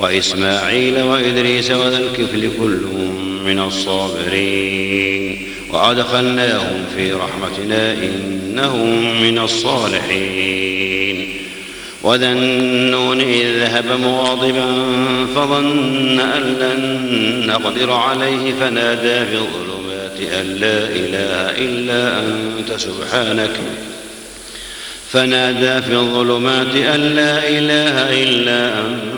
وإسماعيل وإدريس وذا الكفل كل من الصابرين. وأدخلناهم في رحمتنا إنهم من الصالحين. وذا النون إذ ذهب مغاضبا فظن أن لن نقدر عليه. فنادى في الظلمات أن لا إله إلا أنت سبحانك. فنادى في الظلمات أن لا إله إلا أنت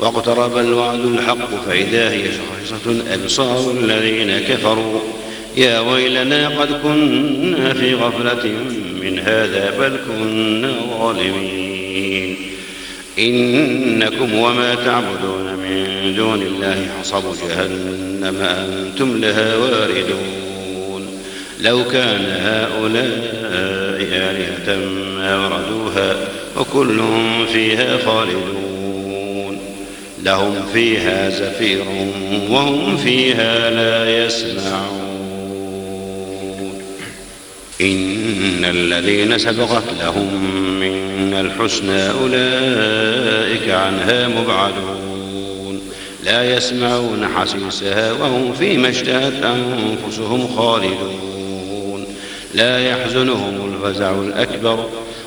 واقترب الوعد الحق فإذا هي شخصة أبصار الذين كفروا. يا ويلنا قد كنا في غفلة من هذا بل كنا ظالمين. إنكم وما تعبدون من دون الله حصب جهنم أنتم لها واردون. لو كان هؤلاء آلهة ما وردوها وكل فيها خالدون. لهم فيها زفير وهم فيها لا يسمعون. إن الذين سبقت لهم من الحسنى أولئك عنها مبعدون. لا يسمعون حسيسها وهم فيما اشتهت أنفسهم خالدون. لا يحزنهم الفزع الأكبر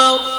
أكبر